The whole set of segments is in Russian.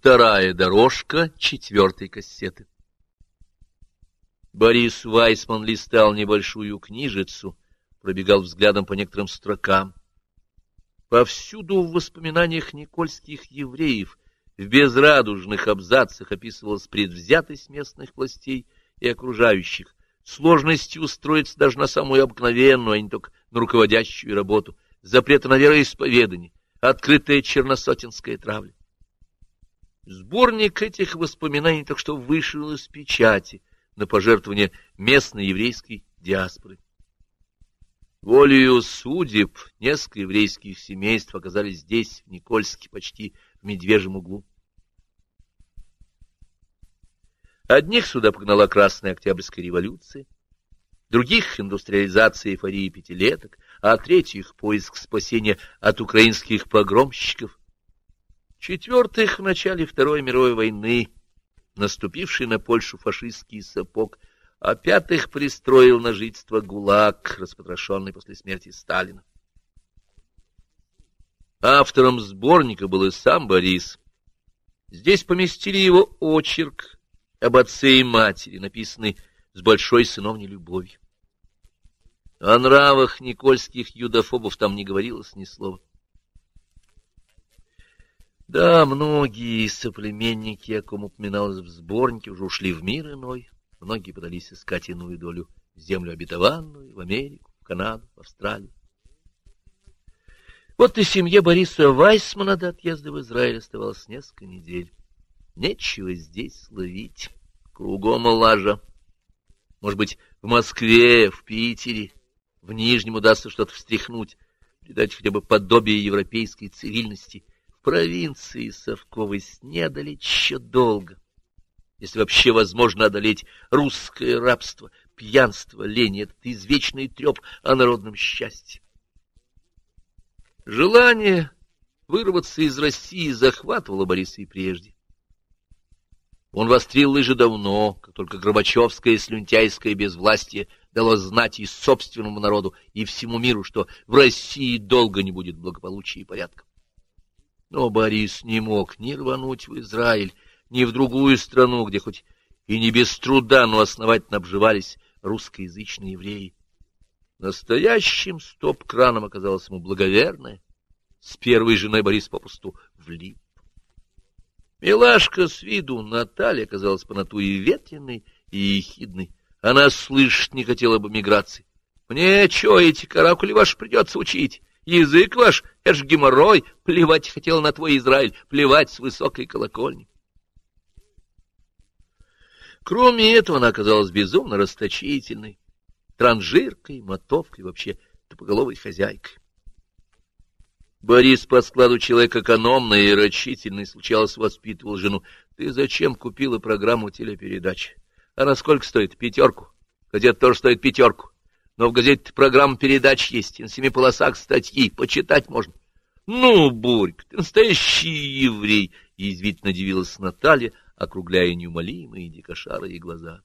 Вторая дорожка четвертой кассеты. Борис Вайсман листал небольшую книжицу, пробегал взглядом по некоторым строкам. Повсюду в воспоминаниях никольских евреев в безрадужных абзацах описывалась предвзятость местных властей и окружающих, сложности устроиться даже на самую обыкновенную, а не только на руководящую работу, запреты на вероисповедание, открытая черносотенская травля. Сборник этих воспоминаний так что вышел из печати на пожертвование местной еврейской диаспоры. Волею судеб несколько еврейских семейств оказались здесь, в Никольске, почти в медвежьем углу. Одних сюда погнала Красная Октябрьская революция, других — индустриализация эйфории пятилеток, а третьих — поиск спасения от украинских погромщиков. Четвертых — в начале Второй мировой войны, наступивший на Польшу фашистский сапог, а пятых пристроил на жительство ГУЛАГ, распотрошенный после смерти Сталина. Автором сборника был и сам Борис. Здесь поместили его очерк, об отце и матери, написанный с большой сыновней любовью. О нравах никольских юдофобов там не говорилось ни слова. Да, многие соплеменники, о ком упоминалось в сборнике, уже ушли в мир иной. Многие подались искать иную долю в землю обетованную, в Америку, в Канаду, в Австралию. Вот и семье Бориса Вайсмана до отъезда в Израиль оставалось несколько недель. Нечего здесь ловить. Кругом лажа. Может быть, в Москве, в Питере, в Нижнем удастся что-то встряхнуть, придать хотя бы подобие европейской цивильности. Провинции Совковой не одолеть еще долго. Если вообще возможно одолеть русское рабство, пьянство, лень, этот извечный треп о народном счастье. Желание вырваться из России захватывало Бориса и прежде. Он вострил лыжи давно, как только Горбачевское слюнтяйское безвластие дало знать и собственному народу, и всему миру, что в России долго не будет благополучия и порядка. Но Борис не мог ни рвануть в Израиль, ни в другую страну, где хоть и не без труда, но основательно обживались русскоязычные евреи. Настоящим стоп-краном оказалось ему благоверное. С первой женой Борис попросту влип. Милашка с виду Наталья казалась по натуре ветреной и ехидной. Она слышать не хотела об эмиграции. Мне что, эти каракули ваши придется учить? Язык ваш — это геморрой. Плевать хотела на твой Израиль, плевать с высокой колокольни. Кроме этого, она оказалась безумно расточительной, транжиркой, мотовкой, вообще тупоголовой хозяйкой. Борис по складу человек экономный и рачительный, случалось, воспитывал жену. Ты зачем купила программу телепередач? Она сколько стоит? Пятерку. Газета тоже стоит пятерку. Но в газете программа передач есть, на семи полосах статьи, почитать можно. Ну, Борька, ты настоящий еврей! Язвительно дивилась Наталья, округляя неумолимые дикошарые глаза.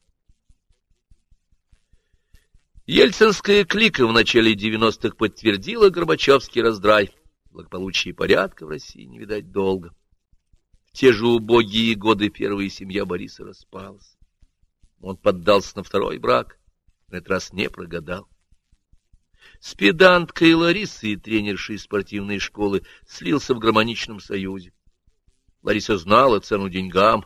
Ельцинская клика в начале девяностых подтвердила Горбачевский раздрай благополучия и порядка в России не видать долго. В те же убогие годы первая семья Бориса распалась. Он поддался на второй брак, на этот раз не прогадал. С педанткой Ларисой, тренершей спортивной школы, слился в гармоничном союзе. Лариса знала цену деньгам,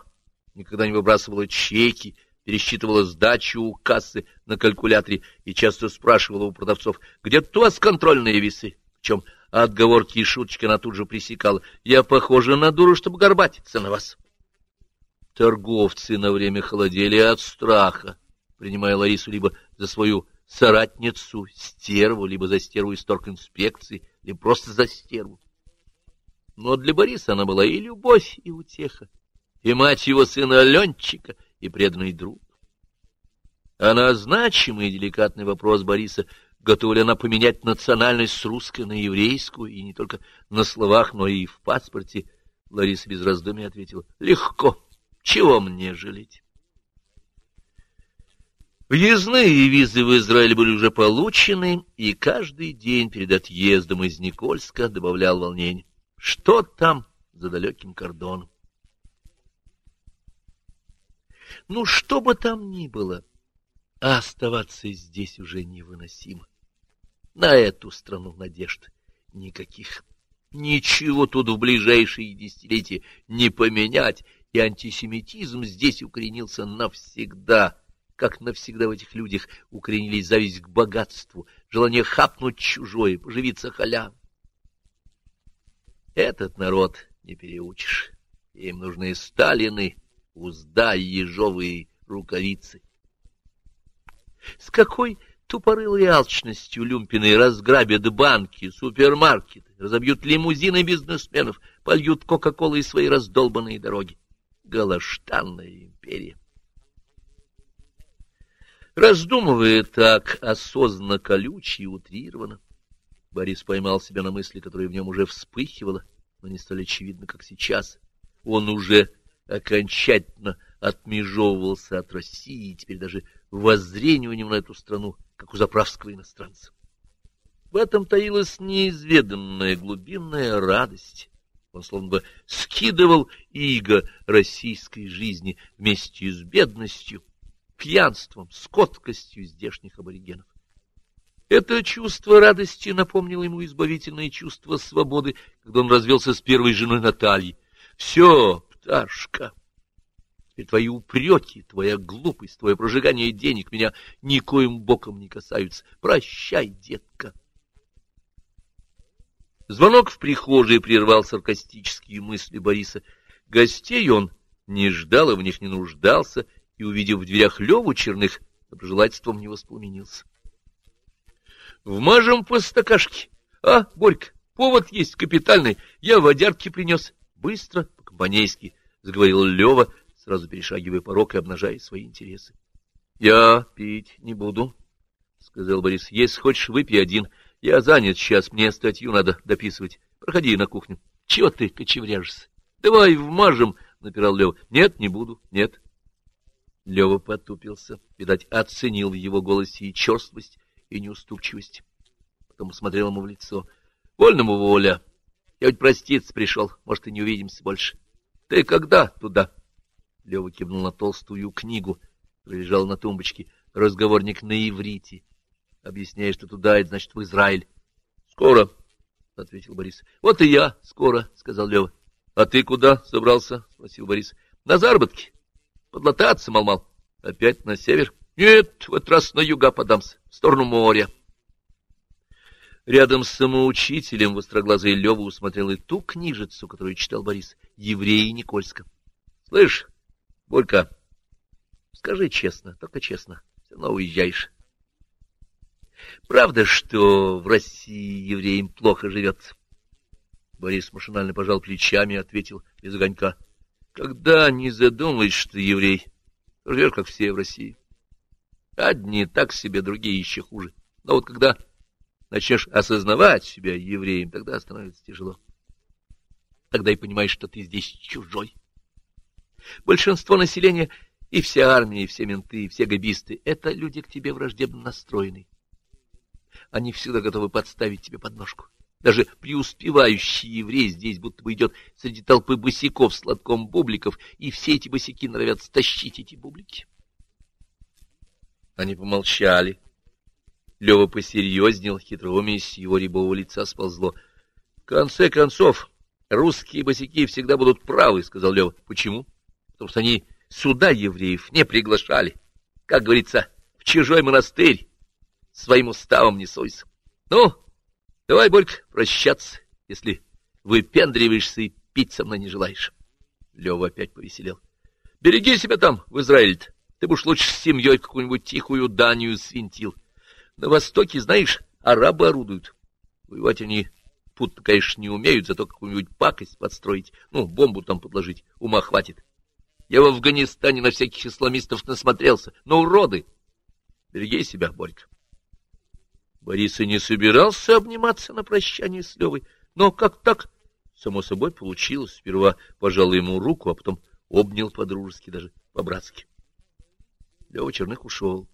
никогда не выбрасывала чеки, пересчитывала сдачу у кассы на калькуляторе и часто спрашивала у продавцов, где у вас контрольные весы, причем отговорки и шуточки она тут же пресекала. Я похожа на дуру, чтобы горбатиться на вас. Торговцы на время холодели от страха, принимая Ларису либо за свою соратницу, стерву, либо за стерву из торг-инспекции, либо просто за стерву. Но для Бориса она была и любовь, и утеха, и мать его сына Аленчика, и преданный друг. А на значимый и деликатный вопрос Бориса готова ли она поменять национальность с русской на еврейскую, и не только на словах, но и в паспорте, Лариса без раздумий ответила, легко, чего мне жалеть? Въездные визы в Израиль были уже получены, и каждый день перед отъездом из Никольска добавлял волнение. Что там за далеким кордоном? Ну, что бы там ни было, а оставаться здесь уже невыносимо. На эту страну надежд никаких. Ничего тут в ближайшие десятилетия не поменять, и антисемитизм здесь укоренился навсегда, как навсегда в этих людях укоренились зависть к богатству, желание хапнуть чужое, поживиться халям. Этот народ не переучишь. Им нужны Сталины, узда и ежовые рукавицы. С какой тупорылой алчностью люмпины разграбят банки, супермаркеты, разобьют лимузины бизнесменов, польют кока-колы из свои раздолбанные дороги. Галаштанная империя. Раздумывая так осознанно, колюче и утрированно, Борис поймал себя на мысли, которая в нем уже вспыхивала, но не столь очевидно, как сейчас. Он уже окончательно отмежевывался от России, и теперь даже воззрение у него на эту страну, как у заправского иностранца. В этом таилась неизведанная глубинная радость. Он словно бы скидывал иго российской жизни вместе с бедностью, пьянством, скоткостью здешних аборигенов. Это чувство радости напомнило ему избавительное чувство свободы, когда он развелся с первой женой Натальей. Все, пташка, и твои упреки, твоя глупость, твое прожигание денег меня никоим боком не касаются. Прощай, детка. Звонок в прихожей прервал саркастические мысли Бориса. Гостей он не ждал и в них не нуждался, и, увидев в дверях Леву Черных, доброжелательством не воспламенился. — Вмажем по стакашке. А, Борька, повод есть капитальный. Я водярки принес. Быстро, по-компанейски, — заговорил Лева, сразу перешагивая порог и обнажая свои интересы. — Я пить не буду, — сказал Борис. — Если хочешь, выпей один. Я занят сейчас, мне статью надо дописывать. Проходи на кухню. — Чего ты кочевряжешься? — Давай вмажем, — напирал Лева. — Нет, не буду, нет. Лева потупился, видать, оценил в его голосе и черствость, и неуступчивость. Потом смотрел ему в лицо. — Вольному воля. Я ведь проститься пришел, может, и не увидимся больше. — Ты когда туда? — Лева кивнул на толстую книгу, лежал на тумбочке, разговорник на иврите, объясняя, что туда, это значит в Израиль. — Скоро, — ответил Борис. — Вот и я скоро, — сказал Лева. — А ты куда собрался? — спросил Борис. — На заработки. Подлататься, мал-мал. — Опять на север? — Нет, в этот раз на юга подамся, в сторону моря. Рядом с самоучителем востроглазый Лева усмотрел и ту книжицу, которую читал Борис, «Евреи Никольска». — Слышь, Борька, скажи честно, только честно, все равно уезжаешь. Правда, что в России евреям плохо живется? Борис машинально пожал плечами и ответил без огонька. Когда не задумаешь, что ты еврей, живешь, как все в России. Одни так себе, другие еще хуже. Но вот когда начнешь осознавать себя евреем, тогда становится тяжело. Тогда и понимаешь, что ты здесь чужой. Большинство населения и вся армия, и все менты, и все габисты — это люди к тебе враждебно настроенные. Они всегда готовы подставить тебе подножку. Даже преуспевающий еврей здесь будто бы идет среди толпы босиков с лотком бубликов, и все эти босики норовят стащить эти бублики. Они помолчали. Лева посерьезнел, хитроумие с его рябового лица сползло. — В конце концов, русские босики всегда будут правы, — сказал Лева. — Почему? — потому что они сюда евреев не приглашали. Как говорится, в чужой монастырь своим уставом не сойся. Ну, давай, Борька, прощаться, если выпендриваешься и пить со мной не желаешь. Лева опять повеселел. Береги себя там, в израиле -то. Ты бы уж лучше с семьей какую-нибудь тихую Данию свинтил. На Востоке, знаешь, арабы орудуют. Воевать они тут, конечно, не умеют, зато какую-нибудь пакость подстроить, ну, бомбу там подложить, ума хватит. Я в Афганистане на всяких исламистов насмотрелся. Но уроды! Береги себя, Борька. Борис и не собирался обниматься на прощание с Левой, но как так, само собой, получилось. Сперва пожал ему руку, а потом обнял по-дружески, даже по-братски. Лева Черных ушел.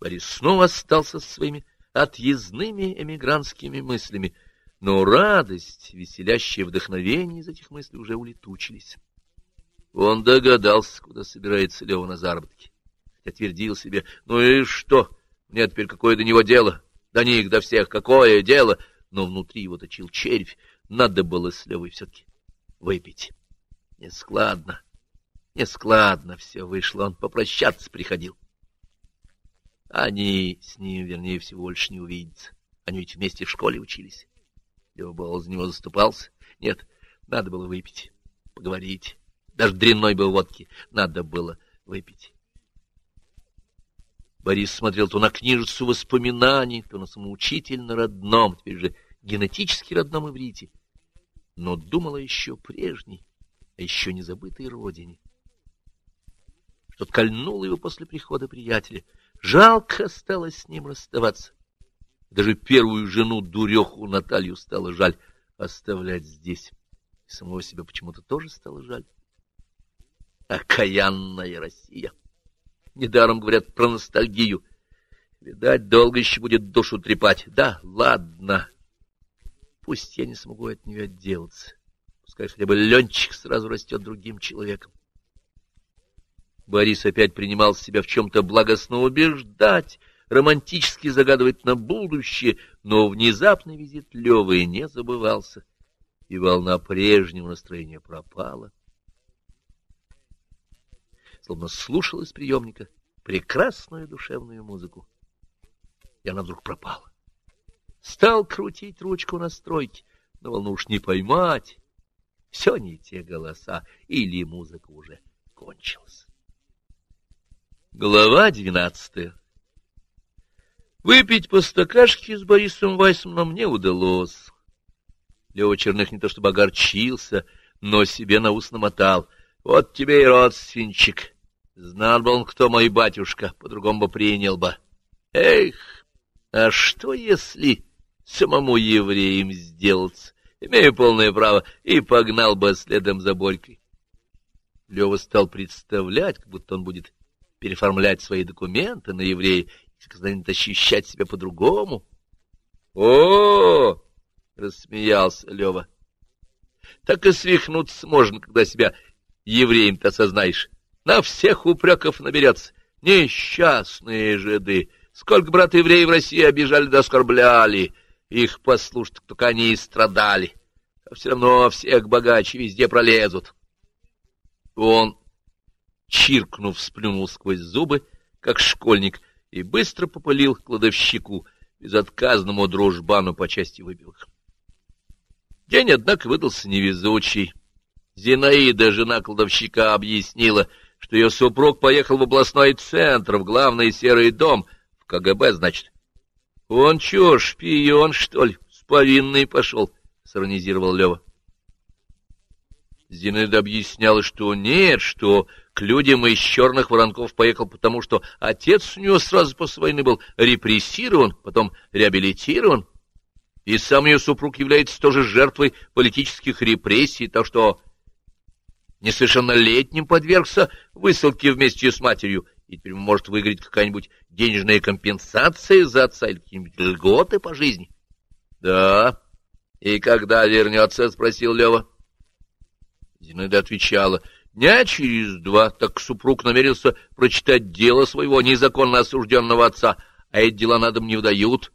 Борис снова остался со своими отъездными эмигрантскими мыслями, но радость, веселящее вдохновение из этих мыслей уже улетучились. Он догадался, куда собирается Лева на заработки. Хотя твердил себе, ну и что, мне теперь какое до него дело? До них, до всех, какое дело? Но внутри его точил червь, надо было с Левой все-таки выпить. Нескладно, нескладно все вышло, он попрощаться приходил. Они с ним, вернее всего, больше не увидятся. Они ведь вместе в школе учились. Лева был за него заступался. Нет, надо было выпить, поговорить. Даже дрянной был водки надо было выпить. Борис смотрел то на книжицу воспоминаний, то на самоучительно родном, теперь же генетически родном иврите, но думала еще прежней, а еще не забытой родине. Что-то кольнуло его после прихода приятеля. Жалко стало с ним расставаться. Даже первую жену дуреху Наталью стало жаль оставлять здесь. И самого себя почему-то тоже стало жаль. Окаянная Россия! Недаром говорят про ностальгию. Видать, долго еще будет душу трепать. Да, ладно. Пусть я не смогу от нее отделаться. Пускай хотя бы Ленчик сразу растет другим человеком. Борис опять принимал себя в чем-то благостно убеждать, романтически загадывать на будущее, но внезапный визит Левы не забывался, и волна прежнего настроения пропала. Словно слушал из приемника прекрасную душевную музыку, и она вдруг пропала. Стал крутить ручку настройки, но волну уж не поймать. Все не те голоса, или музыка уже кончилась. Глава двенадцатая Выпить по стакашке с Борисом Вайсманом не удалось. Лева Черных не то чтобы огорчился, но себе на ус намотал. Вот тебе и родственничек. Знал бы он, кто мой батюшка, по-другому бы принял бы. Эх, а что если самому евреем сделаться? Имею полное право, и погнал бы следом за Борькой. Лева стал представлять, как будто он будет переформлять свои документы на еврея станет ощущать себя по-другому. О, рассмеялся Лева. Так и свихнуться можно, когда себя евреем-то осознаешь. На всех упреков наберется. Несчастные жиды. Сколько брат евреев в России обижали да оскорбляли. Их послушать, только они и страдали. А все равно всех богаче везде пролезут. Он, чиркнув, сплюнул сквозь зубы, как школьник, и быстро попалил кладовщику, безотказному дружбану по части выпивок. День, однако, выдался невезучий. Зинаида, жена кладовщика, объяснила, что ее супруг поехал в областной центр, в главный серый дом, в КГБ, значит. — Он чё, шпион, что ли? С повинной пошел, — сиронизировал Лева. Зинаида объясняла, что нет, что к людям из черных воронков поехал потому, что отец у него сразу после войны был репрессирован, потом реабилитирован, и сам ее супруг является тоже жертвой политических репрессий, так что несовершеннолетним подвергся высылке вместе с матерью, и теперь может выиграть какая-нибудь денежная компенсация за отца или какие-нибудь льготы по жизни. — Да. И когда вернется? — спросил Лева. Зинаида отвечала — Дня через два так супруг намерился прочитать дело своего незаконно осужденного отца, а эти дела на дом не удают.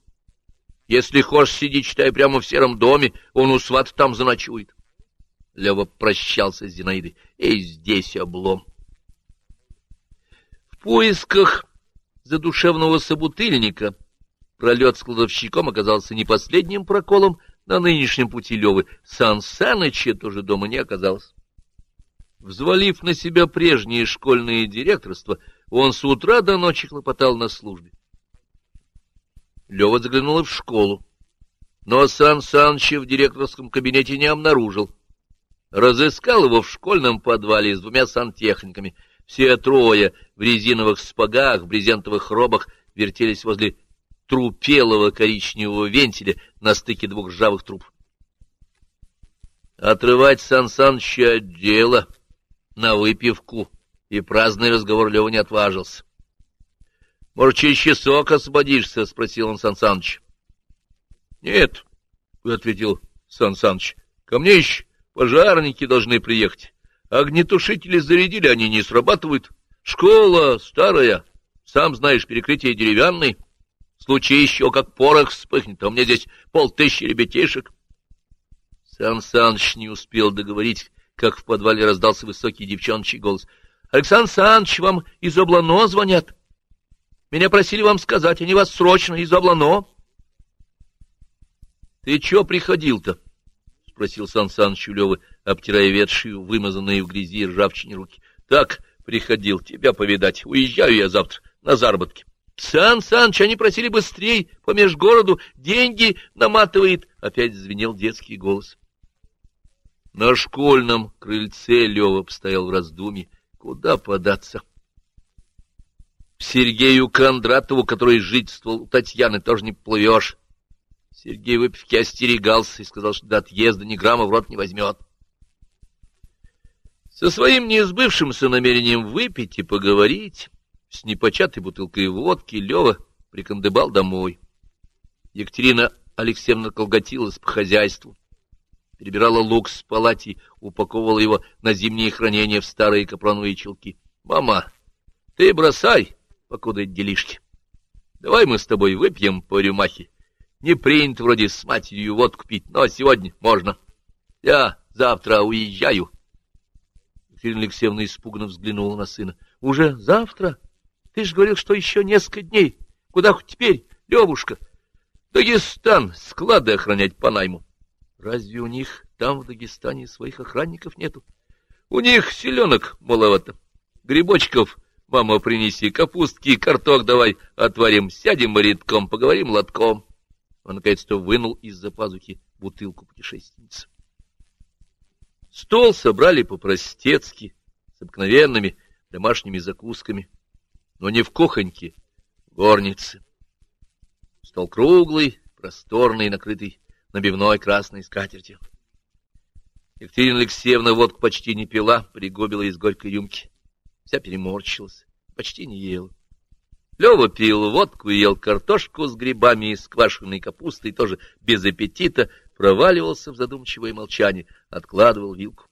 Если хочешь, сиди, читай прямо в сером доме, он у сват там заночует. Лева прощался с Зинаидой, и здесь облом. В поисках задушевного собутыльника пролет с кладовщиком оказался не последним проколом на нынешнем пути Левы. Сан Саныча тоже дома не оказалось. Взвалив на себя прежнее школьное директорство, он с утра до ночи хлопотал на службе. Лева заглянул в школу, но Сан Саныча в директорском кабинете не обнаружил. Разыскал его в школьном подвале с двумя сантехниками. Все трое в резиновых спагах, в брезентовых робах вертелись возле трупелого коричневого вентиля на стыке двух ржавых труб. Отрывать Сан Саныча от дела — на выпивку, и праздный разговор Лева не отважился. — Может, через часок освободишься? — спросил он Сан Саныч. — Нет, — ответил Сан Саныч, — ко мне еще пожарники должны приехать, Огнетушители зарядили, они не срабатывают. Школа старая, сам знаешь, перекрытие деревянное. В случае еще как порох вспыхнет, а у меня здесь полтысячи ребятишек. Сан Саныч не успел договорить, как в подвале раздался высокий девчоночий голос. — Александр Саныч, вам из Облано звонят. Меня просили вам сказать, они вас срочно из Облано. — Ты чё приходил-то? — спросил Сан Саныч у обтирая ветшие, вымазанные в грязи и ржавчине руки. — Так, приходил тебя повидать. Уезжаю я завтра на заработки. Сан Саныч, они просили быстрей, по межгороду, деньги наматывает. Опять звенел детский голос. На школьном крыльце Лева постоял в раздумье. Куда податься? Сергею Кондратову, который жительствовал у Татьяны, тоже не плывешь. Сергей выпивки остерегался и сказал, что до отъезда ни грамма в рот не возьмет. Со своим неизбывшимся намерением выпить и поговорить, с непочатой бутылкой водки, Лева прикандыбал домой. Екатерина Алексеевна колготилась по хозяйству, перебирала лук с палати, упаковывала его на зимнее хранение в старые капроновые челки. — Мама, ты бросай, покуда делишки. Давай мы с тобой выпьем по рюмахе. Не принято вроде с матерью водку пить, но сегодня можно. Я завтра уезжаю. — Екатерина Алексеевна испуганно взглянула на сына. — Уже завтра? Ты же говорил, что еще несколько дней. Куда хоть теперь, Левушка? — Дагестан, склады охранять по найму. — Разве у них там, в Дагестане, своих охранников нету? — У них селенок маловато. Грибочков, мама, принеси, капустки, карток давай отварим, сядем рядком, поговорим лотком. Он наконец-то вынул из-за пазухи бутылку путешественницы. Стол собрали по-простецки, с обыкновенными домашними закусками, но не в кухоньке, в горнице. Стол круглый, просторный, накрытый набивной красной скатертью. Екатерина Алексеевна водку почти не пила, пригубила из горькой рюмки. Вся переморщилась, почти не ела. Лева пил водку и ел картошку с грибами и с квашеной капустой, тоже без аппетита, проваливался в задумчивое молчание, откладывал вилку.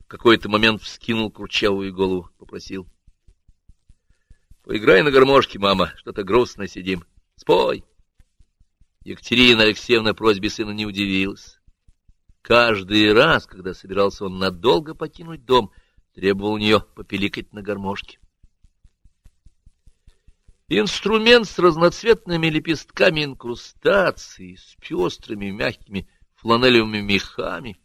В какой-то момент вскинул курчавую голову, попросил. — Поиграй на гармошке, мама, что-то грустно сидим. Спой. Екатерина Алексеевна просьбе сына не удивилась. Каждый раз, когда собирался он надолго покинуть дом, требовал у нее попеликать на гармошке. Инструмент с разноцветными лепестками инкрустации, с пестрыми мягкими фланелевыми мехами,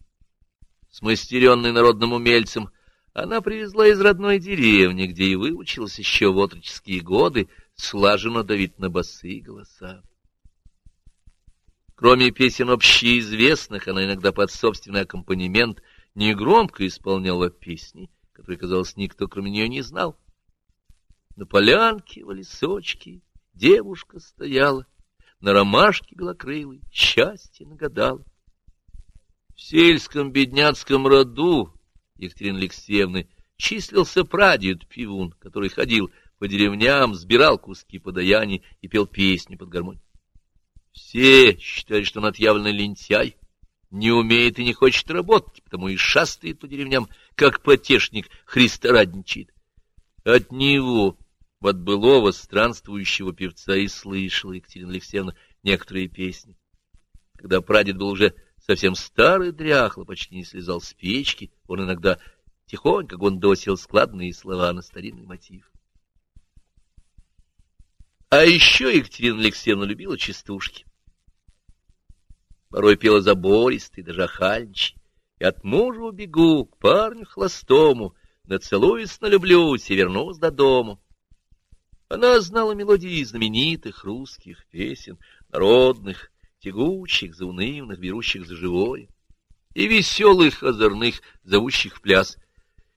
смастеренный народным умельцем, она привезла из родной деревни, где и выучилась еще в отроческие годы слаженно давить на басы голоса. Кроме песен общеизвестных, она иногда под собственный аккомпанемент негромко исполняла песни, которые, казалось, никто кроме нее не знал. На полянке, в лесочке девушка стояла, На ромашке белокрылой счастье нагадала. В сельском бедняцком роду Екатерины Алексеевны числился прадед Пивун, который ходил по деревням, сбирал куски подаяний и пел песни под гармонь. Все считали, что он отъявленный лентяй, не умеет и не хочет работать, потому и шастает по деревням, как потешник христорадничает. От него от былого странствующего певца и слышала Екатерина Алексеевна некоторые песни. Когда прадед был уже совсем старый, дряхло, почти не слезал с печки, он иногда тихонько гондосил складные слова на старинный мотив. А еще Екатерина Алексеевна любила частушки. Порой пела забористый, даже охальничий. И от мужа убегу, к парню холостому, Нацелуюсь, налюблюсь и вернусь до дому. Она знала мелодии знаменитых русских песен, народных, тягучих, заунывных, берущих за живое, и веселых, озорных, зовущих пляс.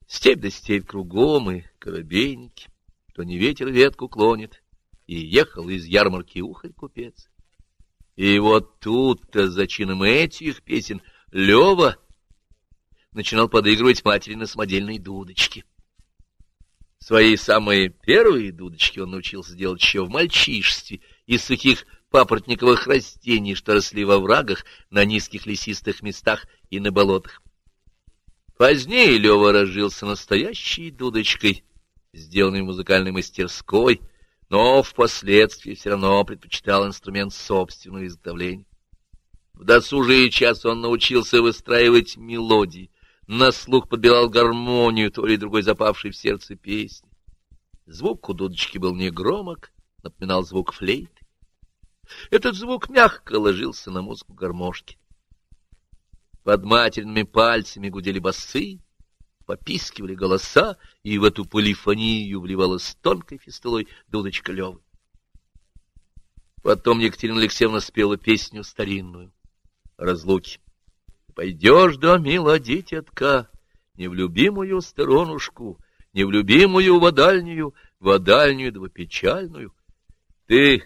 Степь да степь кругом и коробейники, то не ветер ветку клонит, и ехал из ярмарки ухарь купец. И вот тут-то за чином этих песен Лева начинал подыгрывать матери на самодельной дудочке. Свои самые первые дудочки он научился делать еще в мальчишестве из сухих папоротниковых растений, что росли во врагах, на низких лесистых местах и на болотах. Позднее Лева разжился настоящей дудочкой, сделанной в музыкальной мастерской, но впоследствии все равно предпочитал инструмент собственного изготовления. В досужий час он научился выстраивать мелодии, на слух подбирал гармонию то ли другой запавшей в сердце песни. Звук у дудочки был негромок, напоминал звук флейты. Этот звук мягко ложился на музыку гармошки. Под матерными пальцами гудели басы, попискивали голоса, и в эту полифонию вливалась тонкой фистулой дудочка Левы. Потом Екатерина Алексеевна спела песню старинную разлуки. Пойдешь, да, мила дитятка, не в любимую сторонушку, не в любимую водальнюю, водальнюю да печальную. Ты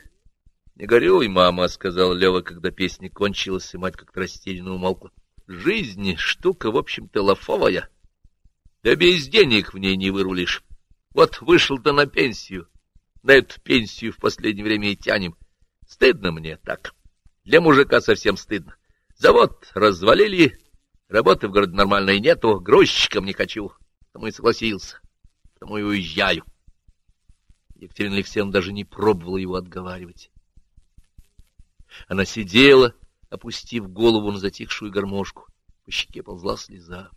не горюй, мама, — сказал Лева, когда песня кончилась, и мать как-то растерянно умолкла. Жизнь — штука, в общем-то, лафовая. Да без денег в ней не вырулишь. Вот вышел-то на пенсию. На эту пенсию в последнее время и тянем. Стыдно мне так. Для мужика совсем стыдно. Завод развалили, работы в городе нормальной нету, грузчиком не хочу. Потому и согласился, потому и уезжаю. Екатерина Алексеевна даже не пробовала его отговаривать. Она сидела, опустив голову на затихшую гармошку. По щеке ползла слеза.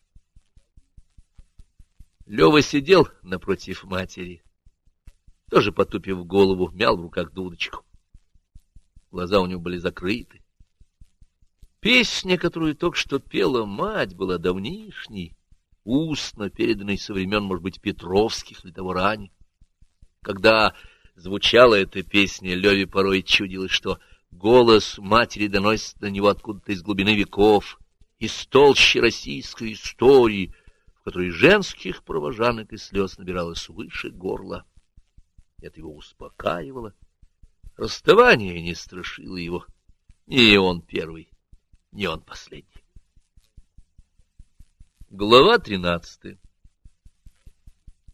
Лева сидел напротив матери, тоже потупив голову, мял в руках дудочку. Глаза у него были закрыты. Песня, которую только что пела мать, была давнишней, устно переданной со времен, может быть, Петровских или того ранее. Когда звучала эта песня, Леве порой чудилось, что голос матери доносится до него откуда-то из глубины веков, из толщи российской истории, в которой женских провожанок и слез набиралось выше горла. Это его успокаивало. Расставание не страшило его. Не он первый не он последний. Глава тринадцатая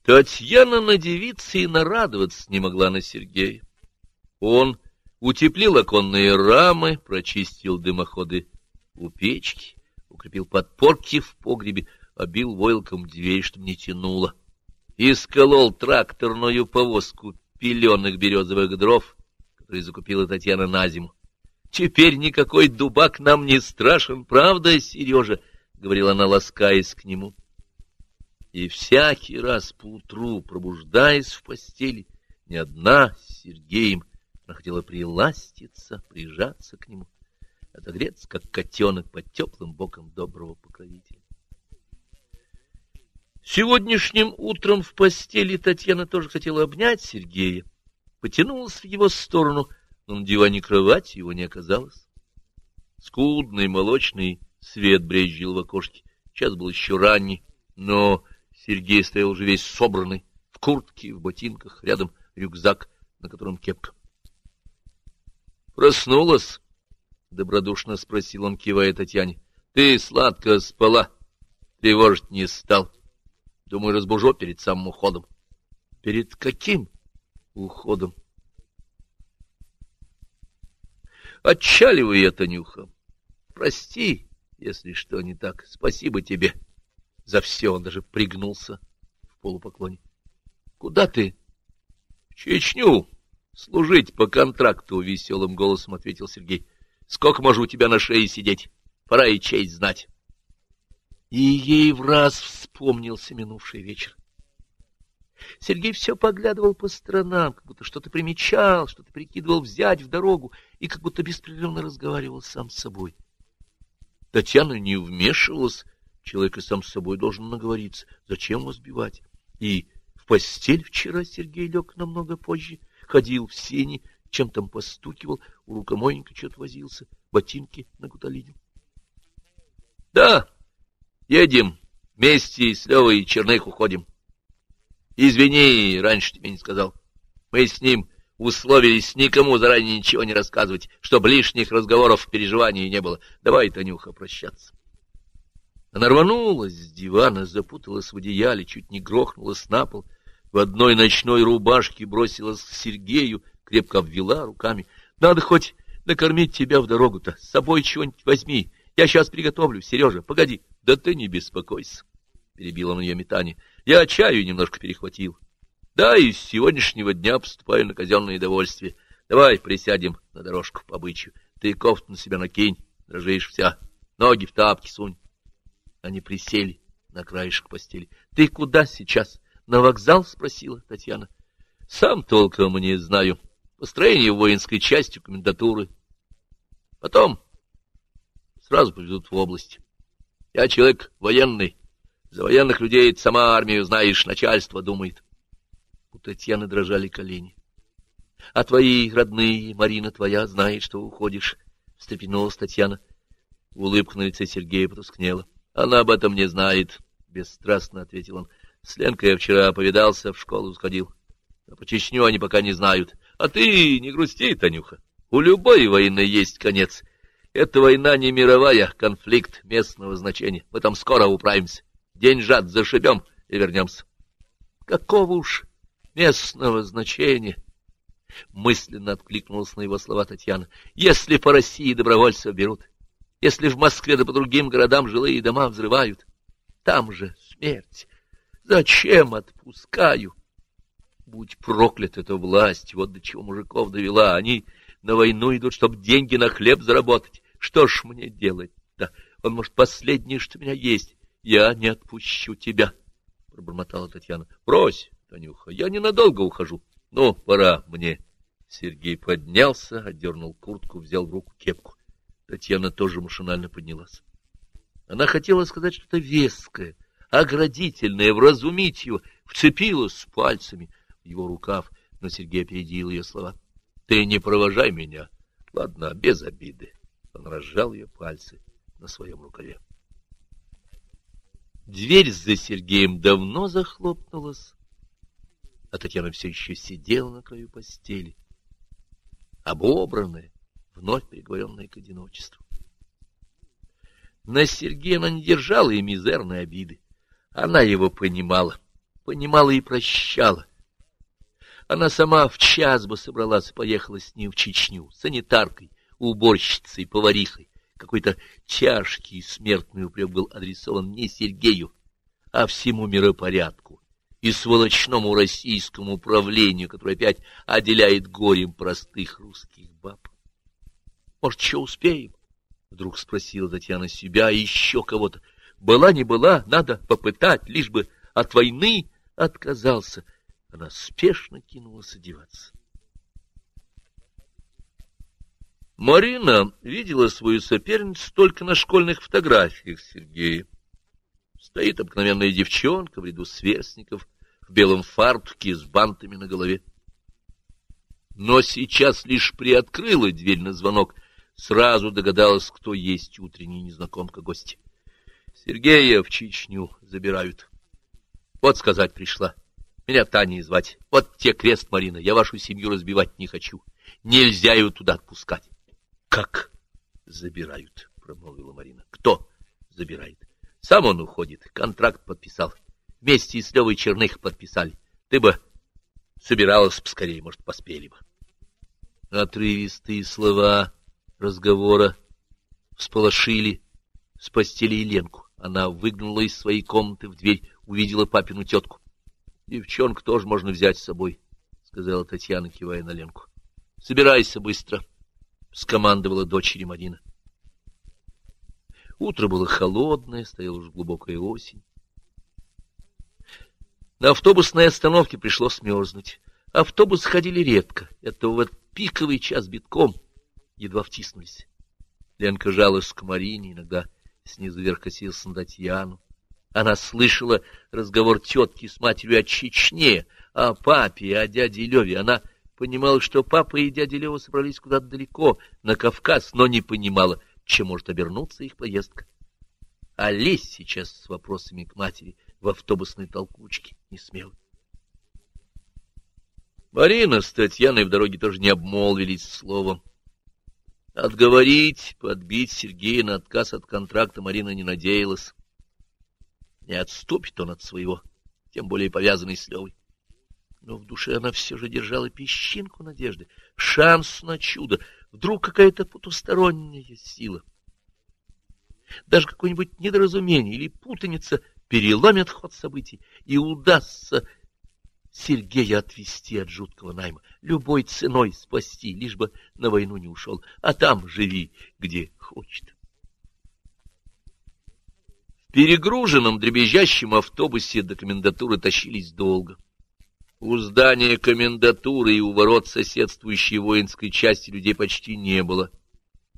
Татьяна надевиться и нарадоваться не могла на Сергея. Он утеплил оконные рамы, прочистил дымоходы у печки, укрепил подпорки в погребе, обил войлком дверь, чтобы не тянуло, и сколол тракторную повозку пеленых березовых дров, которые закупила Татьяна на зиму. Теперь никакой дубак нам не страшен, правда, Сережа? — говорила она, ласкаясь к нему. И всякий раз поутру, пробуждаясь в постели, не одна с Сергеем, она хотела приластиться, прижаться к нему, отогреться, как котенок под теплым боком доброго покровителя. Сегодняшним утром в постели Татьяна тоже хотела обнять Сергея, потянулась в его сторону — но на диване кровати его не оказалось. Скудный молочный свет брезжил в окошке. Час был еще ранний, но Сергей стоял уже весь собранный, в куртке, в ботинках, рядом рюкзак, на котором кепка. «Проснулась?» — добродушно спросил он, кивая Татьяне. «Ты сладко спала, тревожить не стал. Думаю, разбужу перед самым уходом». «Перед каким уходом?» Отчаливай это, Нюха. Прости, если что не так. Спасибо тебе за все. Он даже пригнулся в полупоклоне. Куда ты? В Чечню. Служить по контракту, веселым голосом ответил Сергей. Сколько можно у тебя на шее сидеть? Пора и честь знать. И ей в раз вспомнился минувший вечер. Сергей все поглядывал по сторонам, как будто что-то примечал, что-то прикидывал взять в дорогу и как будто беспрерывно разговаривал сам с собой. Татьяна не вмешивалась, человек и сам с собой должен наговориться. Зачем его сбивать? И в постель вчера Сергей лег намного позже, ходил в сени, чем там постукивал, у рукомойника что-то возился, ботинки на гуталине. — Да, едем, вместе с Левой и Черных уходим. Извини, раньше тебе не сказал. Мы с ним условились никому заранее ничего не рассказывать, чтобы лишних разговоров, переживаний не было. Давай, Танюха, прощаться. Она рванулась с дивана, запуталась в одеяле, чуть не грохнулась на пол. В одной ночной рубашке бросилась к Сергею, крепко обвела руками. Надо хоть накормить тебя в дорогу-то. С собой чего-нибудь возьми. Я сейчас приготовлю, Сережа, погоди. Да ты не беспокойся. — перебил он ее метание. — Я чаю немножко перехватил. Да, и с сегодняшнего дня поступаю на казенное довольствие. Давай присядем на дорожку по обычаю. Ты кофту на себя накинь, дрожишь вся. Ноги в тапки сунь. Они присели на краешек постели. — Ты куда сейчас? На вокзал? — спросила Татьяна. — Сам толком не знаю. Построение воинской части комендатуры. Потом сразу повезут в область. Я человек военный. За военных людей сама армию, знаешь, начальство думает. У Татьяны дрожали колени. — А твои родные, Марина твоя, знает, что уходишь, — встрепенулась Татьяна. Улыбка на лице Сергея потускнела. — Она об этом не знает, — бесстрастно ответил он. — С Ленкой я вчера повидался, в школу сходил. А по Чечню они пока не знают. А ты не грусти, Танюха. У любой войны есть конец. Эта война не мировая, конфликт местного значения. Мы там скоро управимся. Деньжат зашибем и вернемся. Какого уж местного значения? Мысленно откликнулась на его слова Татьяна. Если по России добровольцев берут, если в Москве да по другим городам жилые дома взрывают, там же смерть. Зачем отпускаю? Будь проклят эта власть, вот до чего мужиков довела. Они на войну идут, чтобы деньги на хлеб заработать. Что ж мне делать-то? Он, может, последнее, что у меня есть. Я не отпущу тебя, — пробормотала Татьяна. — Брось, Танюха, я ненадолго ухожу. Ну, пора мне. Сергей поднялся, отдернул куртку, взял в руку кепку. Татьяна тоже машинально поднялась. Она хотела сказать что-то веское, оградительное, вразумить его, вцепилась пальцами в его рукав, но Сергей опередил ее слова. — Ты не провожай меня. Ладно, без обиды. Он разжал ее пальцы на своем рукаве. Дверь за Сергеем давно захлопнулась, а Татьяна все еще сидела на краю постели, обобранная, вновь приговоренная к одиночеству. На Сергея она не держала и мизерной обиды. Она его понимала, понимала и прощала. Она сама в час бы собралась и поехала с ним в Чечню, санитаркой, уборщицей, поварихой. Какой-то тяжкий смертный упрек был адресован не Сергею, а всему миропорядку и сволочному российскому управлению, которое опять отделяет горем простых русских баб. Может, что успеем? Вдруг спросила Татьяна себя и еще кого-то. Была не была, надо попытать, лишь бы от войны отказался. Она спешно кинулась одеваться. Марина видела свою соперницу только на школьных фотографиях Сергея. Стоит обыкновенная девчонка в ряду сверстников в белом фартуке с бантами на голове. Но сейчас лишь приоткрыла дверь на звонок, сразу догадалась, кто есть утренний незнакомка гости. Сергея в Чечню забирают. Вот сказать пришла. Меня Таней звать. Вот те крест, Марина, я вашу семью разбивать не хочу. Нельзя ее туда отпускать. Как забирают? промолвила Марина. Кто забирает? Сам он уходит, контракт подписал. Вместе с Левой Черных подписали. Ты бы собиралась поскорее, может, поспели бы. Отрывистые слова разговора всполошили с постели Еленку. Она выгнула из своей комнаты в дверь, увидела папину тетку. — Девчонку тоже можно взять с собой, — сказала Татьяна, кивая на Ленку. — Собирайся быстро. —— скомандовала дочери Марина. Утро было холодное, стояла уж глубокая осень. На автобусной остановке пришлось мерзнуть. Автобусы ходили редко, это в этот пиковый час битком едва втиснулись. Ленка жалась к Марине, иногда снизу вверх косился на Татьяну. Она слышала разговор тетки с матерью о Чечне, о папе, о дяде Леве. Она понимала, что папа и дядя Лева собрались куда-то далеко, на Кавказ, но не понимала, чем может обернуться их поездка. А лезть сейчас с вопросами к матери в автобусной толкучке не смела. Марина с Татьяной в дороге тоже не обмолвились словом. Отговорить, подбить Сергея на отказ от контракта Марина не надеялась. Не отступит он от своего, тем более повязанный с Левой но в душе она все же держала песчинку надежды, шанс на чудо, вдруг какая-то потусторонняя сила. Даже какое-нибудь недоразумение или путаница переломят ход событий, и удастся Сергея отвести от жуткого найма, любой ценой спасти, лишь бы на войну не ушел, а там живи, где хочет. В перегруженном дребезжащем автобусе до комендатуры тащились долго. У здания комендатуры и у ворот соседствующей воинской части людей почти не было.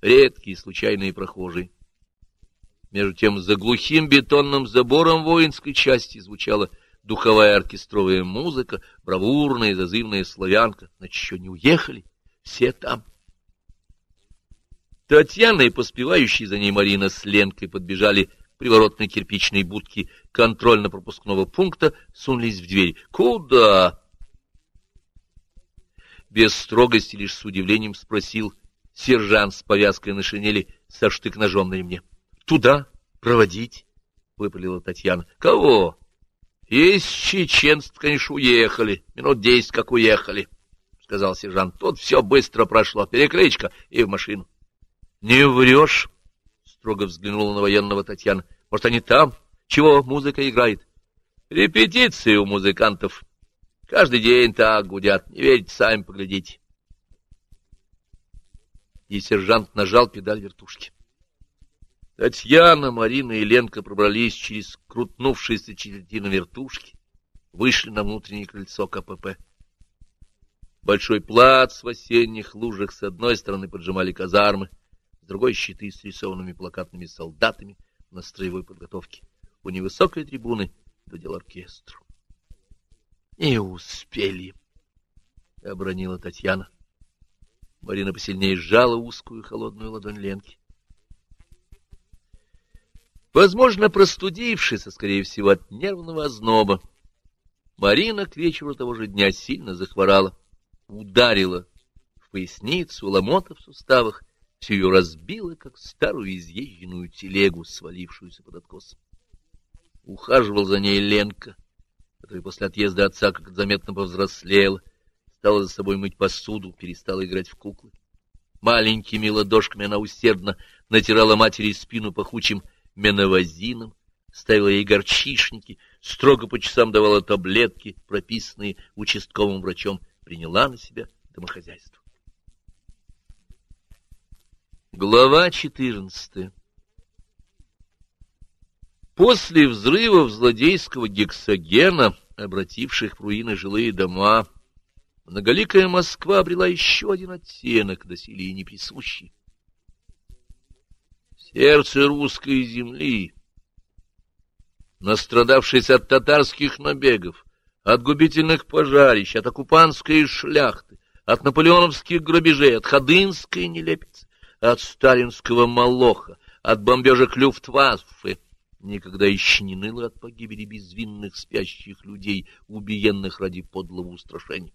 Редкие случайные прохожие. Между тем за глухим бетонным забором воинской части звучала духовая оркестровая музыка, бравурная, зазывная славянка. Значит, еще не уехали, все там. Татьяна и поспевающие за ней Марина с Ленкой подбежали к приворотной кирпичной будке контрольно-пропускного пункта, сунулись в дверь. «Куда?» Без строгости, лишь с удивлением спросил сержант с повязкой на шинели со штык-ножом на ремне. «Туда проводить?» — выпалила Татьяна. «Кого?» Из чеченцев, конечно, уехали. Минут десять как уехали, — сказал сержант. Тут все быстро прошло. Перекличка и в машину. — Не врешь? — строго взглянула на военного Татьяна. — Может, они там? Чего музыка играет? — Репетиции у музыкантов. Каждый день так гудят. Не верите, сами поглядите. И сержант нажал педаль вертушки. Татьяна, Марина и Ленка пробрались через крутнувшиеся четвертину вертушки, вышли на внутреннее крыльцо КПП. Большой плац в осенних лужах с одной стороны поджимали казармы, с другой — щиты с рисованными плакатными солдатами на строевой подготовке. У невысокой трибуны дудел оркестр. — Не успели, — обронила Татьяна. Марина посильнее сжала узкую холодную ладонь Ленки. Возможно, простудившись, а скорее всего от нервного озноба, Марина к вечеру того же дня сильно захворала, ударила в поясницу, ломота в суставах, все ее разбило, как старую изъезженную телегу, свалившуюся под откос. Ухаживал за ней Ленка, которая после отъезда отца как заметно повзрослела, стала за собой мыть посуду, перестала играть в куклы. Маленькими ладошками она усердно натирала матери спину пахучим меновазином, ставила ей горчишники, строго по часам давала таблетки, прописанные участковым врачом, приняла на себя домохозяйство. Глава четырнадцатая После взрывов злодейского гексогена, обративших в руины жилые дома, многоликая Москва обрела еще один оттенок, доселе не присущий сердце русской земли, настрадавшись от татарских набегов, от губительных пожарищ, от оккупантской шляхты, от наполеоновских грабежей, от ходынской нелепицы, от сталинского молоха, от бомбежек Люфтваффе, никогда еще не ныло от погибели безвинных спящих людей, убиенных ради подлого устрашения.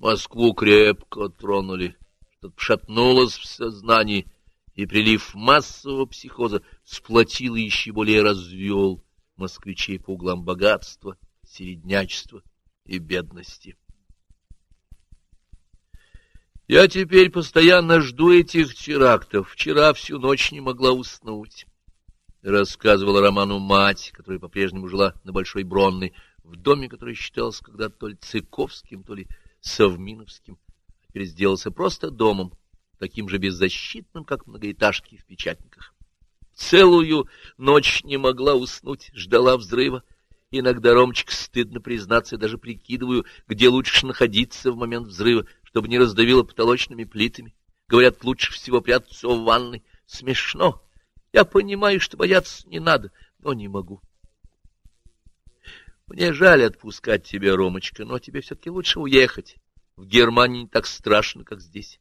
Москву крепко тронули, что-то пшатнулось в сознании, и прилив массового психоза сплотил и еще более развел москвичей по углам богатства, середнячества и бедности. Я теперь постоянно жду этих терактов. Вчера всю ночь не могла уснуть. Рассказывала Роману мать, которая по-прежнему жила на Большой Бронной, в доме, который считался когда-то то ли Цыковским, то ли Совминовским, а теперь сделался просто домом, таким же беззащитным, как многоэтажки в печатниках. Целую ночь не могла уснуть, ждала взрыва. Иногда, Ромчик, стыдно признаться, даже прикидываю, где лучше находиться в момент взрыва, чтобы не раздавило потолочными плитами. Говорят, лучше всего прятаться в ванной. Смешно. Я понимаю, что бояться не надо, но не могу. Мне жаль отпускать тебя, Ромочка, но тебе все-таки лучше уехать. В Германии не так страшно, как здесь.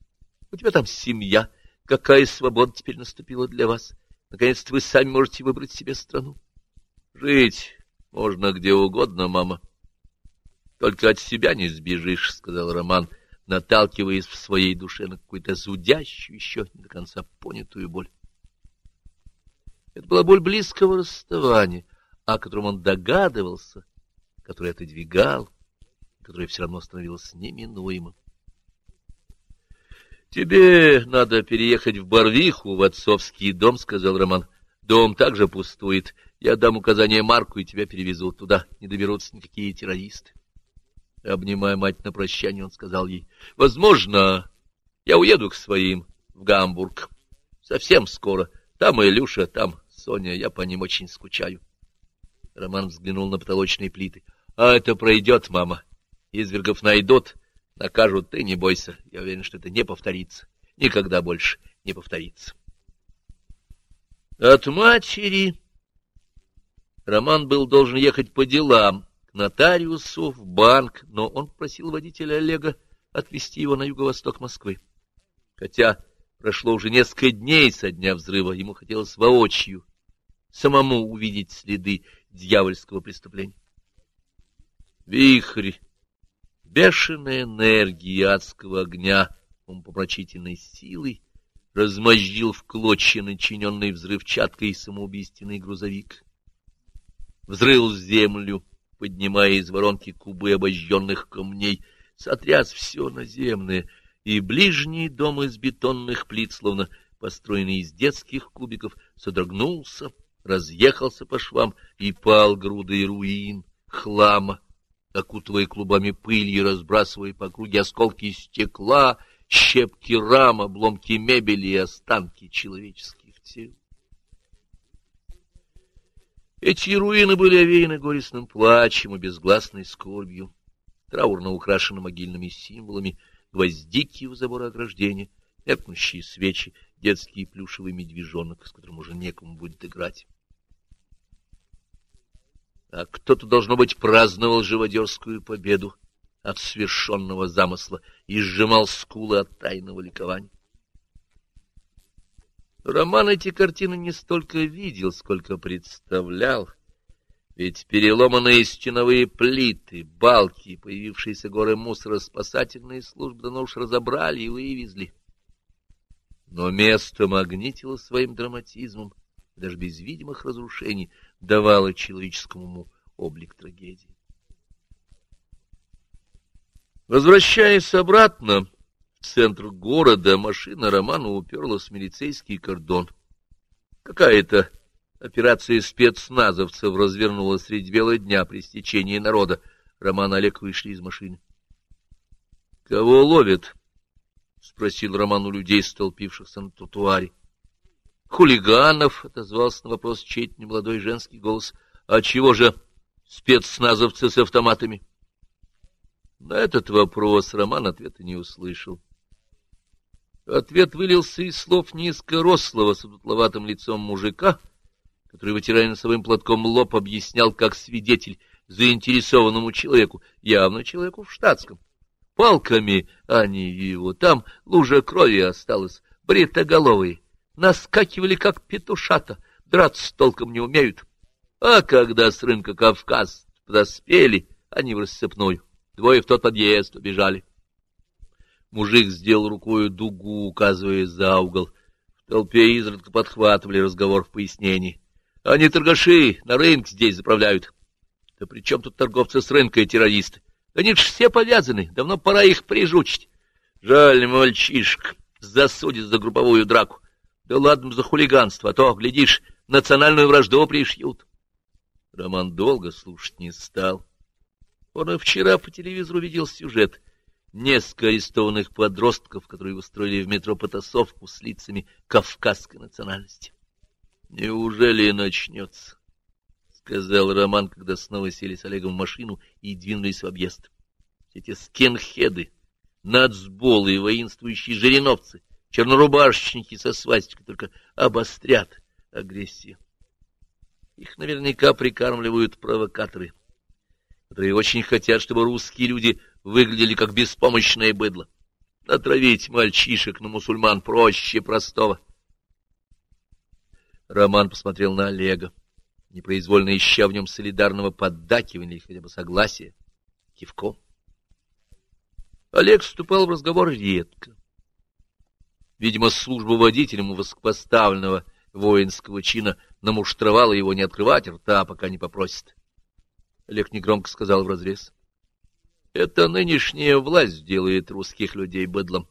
У тебя там семья. Какая свобода теперь наступила для вас? Наконец-то вы сами можете выбрать себе страну. Жить можно где угодно, мама. Только от себя не сбежишь, — сказал Роман, наталкиваясь в своей душе на какую-то зудящую, еще не до конца понятую боль. Это была боль близкого расставания, о котором он догадывался, который отодвигал, которое все равно становилось неминуемым. «Тебе надо переехать в Барвиху, в отцовский дом», — сказал Роман. «Дом также пустует. Я дам указание Марку, и тебя перевезут туда. Не доберутся никакие террористы. Обнимая мать на прощание, он сказал ей, — Возможно, я уеду к своим в Гамбург. Совсем скоро. Там Илюша, там Соня. Я по ним очень скучаю. Роман взглянул на потолочные плиты. — А это пройдет, мама. Извергов найдут, накажут. Ты не бойся. Я уверен, что это не повторится. Никогда больше не повторится. От матери Роман был должен ехать по делам, к нотариусу, в банк, но он попросил водителя Олега отвезти его на юго-восток Москвы. Хотя прошло уже несколько дней со дня взрыва, ему хотелось воочию самому увидеть следы дьявольского преступления. Вихрь, бешеная энергия адского огня, умопомрачительной силой, размозжил в клочья начиненный взрывчаткой самоубийственный грузовик. Взрыл землю, поднимая из воронки кубы обожженных камней, сотряс все наземное, и ближний дом из бетонных плит, словно построенный из детских кубиков, содрогнулся, разъехался по швам и пал грудой руин, хлама, окутывая клубами пыли и разбрасывая по округе осколки стекла, щепки рам, обломки мебели и останки человеческих тел. Эти руины были овеяны горестным плачем и безгласной скорбью, траурно украшены могильными символами, гвоздики у забора ограждения, меркнущие свечи, детский плюшевый медвежонок, с которым уже некому будет играть. А кто-то, должно быть, праздновал живодерскую победу от свершенного замысла и сжимал скулы от тайного ликования. Роман эти картины не столько видел, сколько представлял. Ведь переломанные стеновые плиты, балки, появившиеся горы мусора, спасательные службы давно уж разобрали и вывезли. Но место магнитило своим драматизмом, даже без видимых разрушений, давало человеческому облик трагедии. Возвращаясь обратно, центр города машина Романа уперлась в милицейский кордон. Какая-то операция спецназовцев развернулась средь бела дня при стечении народа. Роман и Олег вышли из машины. — Кого ловят? — спросил Роман у людей, столпившихся на тротуаре. — Хулиганов, — отозвался на вопрос чей-то немолодой женский голос. — А чего же спецназовцы с автоматами? На этот вопрос Роман ответа не услышал. Ответ вылился из слов низкорослого с утловатым лицом мужика, который, вытирая носовым платком лоб, объяснял как свидетель заинтересованному человеку, явно человеку в штатском. Палками они его, там лужа крови осталась, бритоголовые, наскакивали как петушата, драться толком не умеют. А когда с рынка Кавказ подоспели, они в рассыпную, двое в тот подъезд убежали. Мужик сделал рукою дугу, указывая за угол. В толпе изредка подхватывали разговор в пояснении. — Они торгаши, на рынке здесь заправляют. — Да при чем тут торговцы с рынка и террористы? Они ж все повязаны, давно пора их прижучить. Жаль, мальчишек, засудит за групповую драку. Да ладно за хулиганство, а то, глядишь, национальную вражду пришьют. Роман долго слушать не стал. Он и вчера по телевизору видел сюжет — несколько арестованных подростков, которые устроили в метро потасовку с лицами кавказской национальности. «Неужели начнется?» — сказал Роман, когда снова сели с Олегом в машину и двинулись в объезд. «Эти скинхеды, нацболы и воинствующие жириновцы, чернорубашечники со свастикой только обострят агрессию. Их наверняка прикармливают провокаторы, которые очень хотят, чтобы русские люди выглядели как беспомощное быдло. Натравить мальчишек на мусульман проще простого. Роман посмотрел на Олега, непроизвольно ища в нем солидарного поддакивания или хотя бы согласия, кивком. Олег вступал в разговор редко. Видимо, служба водителем высокопоставленного воинского чина намуштровала его не открывать рта, пока не попросит. Олег негромко сказал в разрез. Это нынешняя власть делает русских людей быдлом.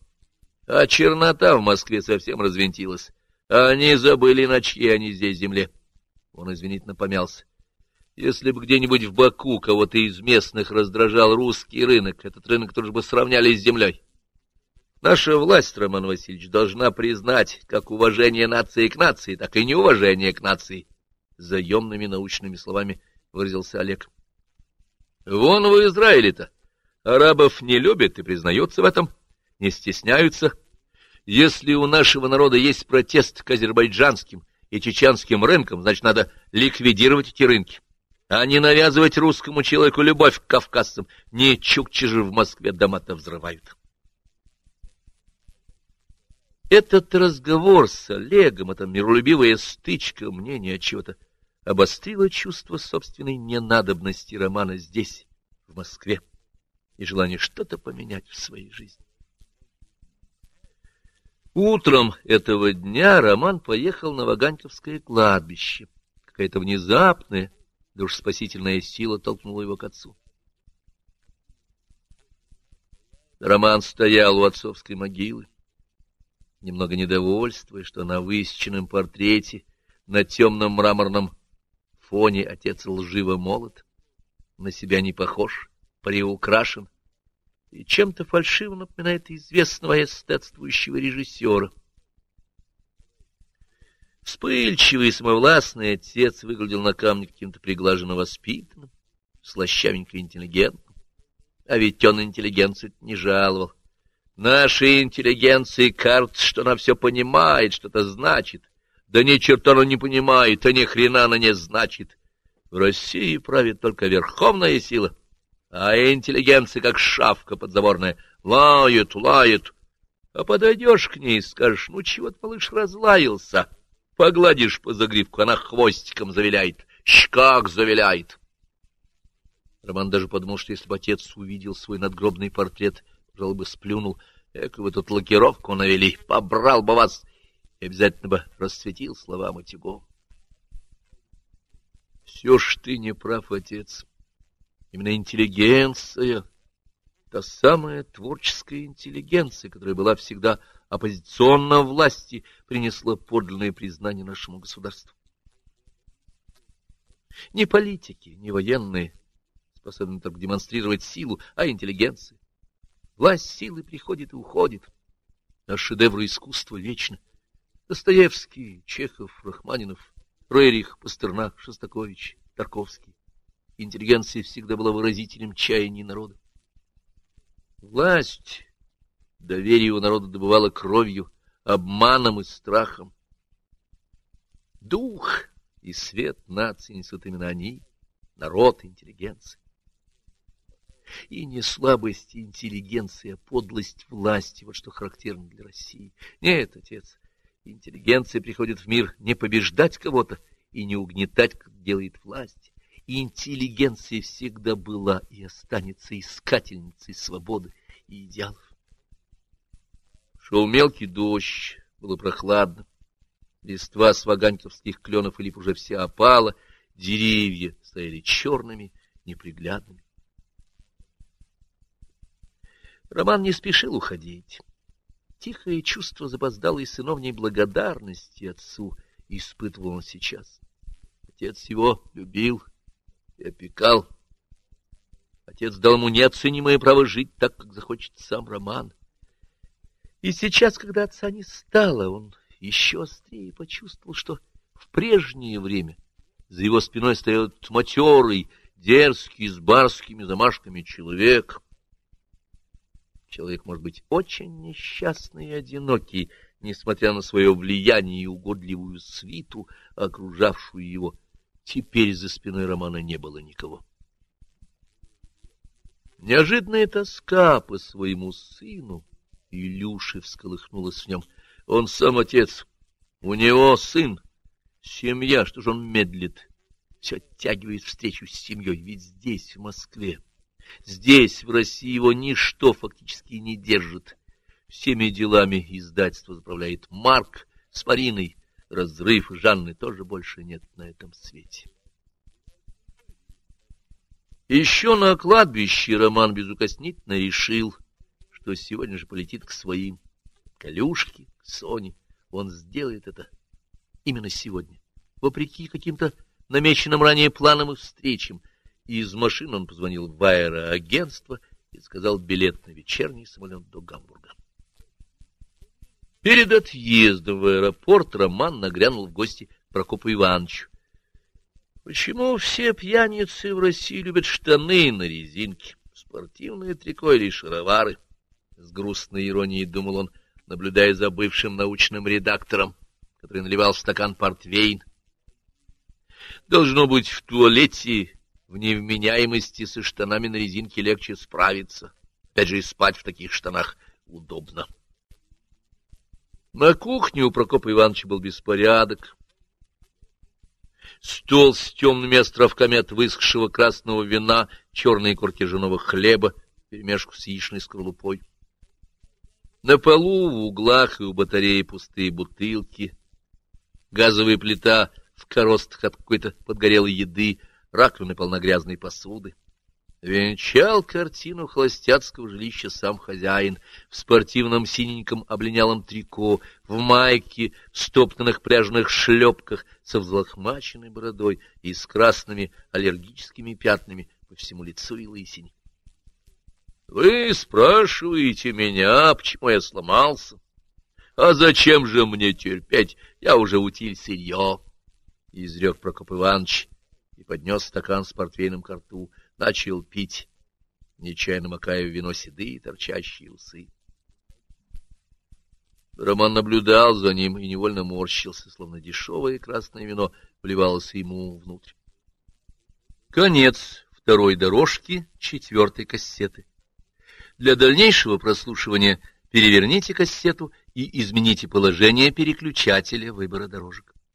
А чернота в Москве совсем развинтилась. Они забыли, на чьей они здесь земле. Он извинительно помялся. Если бы где-нибудь в Баку кого-то из местных раздражал русский рынок, этот рынок тоже бы сравняли с землей. Наша власть, Роман Васильевич, должна признать как уважение нации к нации, так и неуважение к нации. Заемными научными словами выразился Олег. Вон в Израиле-то арабов не любят и признаются в этом, не стесняются. Если у нашего народа есть протест к азербайджанским и чеченским рынкам, значит, надо ликвидировать эти рынки а не навязывать русскому человеку любовь к кавказцам. Не чукчи же в Москве дома-то взрывают. Этот разговор с Олегом, эта миролюбивая стычка мнения чего-то, обострила чувство собственной ненадобности романа здесь, в Москве, и желание что-то поменять в своей жизни. Утром этого дня Роман поехал на Ваганьковское кладбище. Какая-то внезапная, да уж спасительная сила толкнула его к отцу. Роман стоял у отцовской могилы, немного недовольствуя, что на высеченном портрете на темном мраморном фоне отец лживо молод, на себя не похож, приукрашен и чем-то фальшиво напоминает известного эстетствующего режиссера — Вспыльчивый и самовластный отец выглядел на камне каким-то приглаженно воспитанным, слащавенько интеллигентным. А ведь он интеллигенцию не жаловал. Нашей интеллигенции кажется, что она все понимает, что-то значит. Да ни черта она не понимает, а ни хрена она не значит. В России правит только верховная сила, а интеллигенция, как шавка подзаборная, лает, лает. А подойдешь к ней и скажешь, ну чего ты, малыш, разлаялся? — Погладишь по загривку, она хвостиком завиляет, щекак завиляет. Роман даже подумал, что если бы отец увидел свой надгробный портрет, пожалуй бы сплюнул, эк, вы тут лакировку навели, побрал бы вас, и обязательно бы расцветил слова Матюгова. Все ж ты не прав, отец. Именно интеллигенция, та самая творческая интеллигенция, которая была всегда оппозиционно власти принесла подлинное признание нашему государству. Не политики, не военные способны только демонстрировать силу, а интеллигенция. Власть силы приходит и уходит, а шедевры искусства вечно. Достоевский, Чехов, Рахманинов, Рерих, Пастернак, Шостакович, Тарковский. Интеллигенция всегда была выразителем чаяний народа. Власть Доверие у народа добывало кровью, обманом и страхом. Дух и свет нации несут именно они, народ, интеллигенция. И не слабость интеллигенции, а подлость власти, вот что характерно для России. Нет, отец, интеллигенция приходит в мир не побеждать кого-то и не угнетать, как делает власть. Интеллигенция всегда была и останется искательницей свободы и идеалов. Шел мелкий дождь, было прохладно. Листва с кленов и уже вся опала, деревья стояли черными, неприглядными. Роман не спешил уходить. Тихое чувство запоздалой сыновней благодарности отцу испытывал он сейчас. Отец его любил и опекал. Отец дал ему неоценимое право жить так, как захочет сам Роман. И сейчас, когда отца не стало, он еще острее почувствовал, что в прежнее время за его спиной стоял матерый, дерзкий, с барскими замашками человек. Человек может быть очень несчастный и одинокий, несмотря на свое влияние и угодливую свиту, окружавшую его. Теперь за спиной Романа не было никого. Неожиданная тоска по своему сыну Илюши всколыхнулась в нем. Он сам отец, у него сын, семья, что же он медлит? Все оттягивает встречу с семьей, ведь здесь, в Москве, здесь, в России, его ничто фактически не держит. Всеми делами издательство заправляет Марк с Мариной. Разрыв Жанны тоже больше нет на этом свете. Еще на кладбище Роман безукоснительно решил, что сегодня же полетит к своим, к Алюшке, к Соне. Он сделает это именно сегодня, вопреки каким-то намеченным ранее планам и встречам. Из машины он позвонил в аэроагентство и сказал билет на вечерний самолет до Гамбурга. Перед отъездом в аэропорт Роман нагрянул в гости Прокопу Ивановичу. Почему все пьяницы в России любят штаны на резинке, спортивные трико или шаровары? С грустной иронией думал он, наблюдая за бывшим научным редактором, который наливал стакан портвейн. Должно быть, в туалете в невменяемости со штанами на резинке легче справиться. Опять же, и спать в таких штанах удобно. На кухне у Прокопа Ивановича был беспорядок. Стол с темными островками от высохшего красного вина, черные корки ржаного хлеба, перемешку с яичной скорлупой. На полу, в углах и у батареи пустые бутылки, газовая плита в коростах от какой-то подгорелой еды, раковины полна грязной посуды. Венчал картину холостяцкого жилища сам хозяин в спортивном синеньком облинялом трико, в майке, в стоптанных пряжных шлепках, со взлохмаченной бородой и с красными аллергическими пятнами по всему лицу и лысине. — Вы спрашиваете меня, почему я сломался? А зачем же мне терпеть? Я уже утиль сырье, — изрек Прокоп Иванович и поднес стакан с портвейном ко рту — начал пить, нечаянно макая в вино седые торчащие усы. Роман наблюдал за ним и невольно морщился, словно дешевое красное вино вливалось ему внутрь. Конец второй дорожки четвертой кассеты. Для дальнейшего прослушивания переверните кассету и измените положение переключателя выбора дорожек.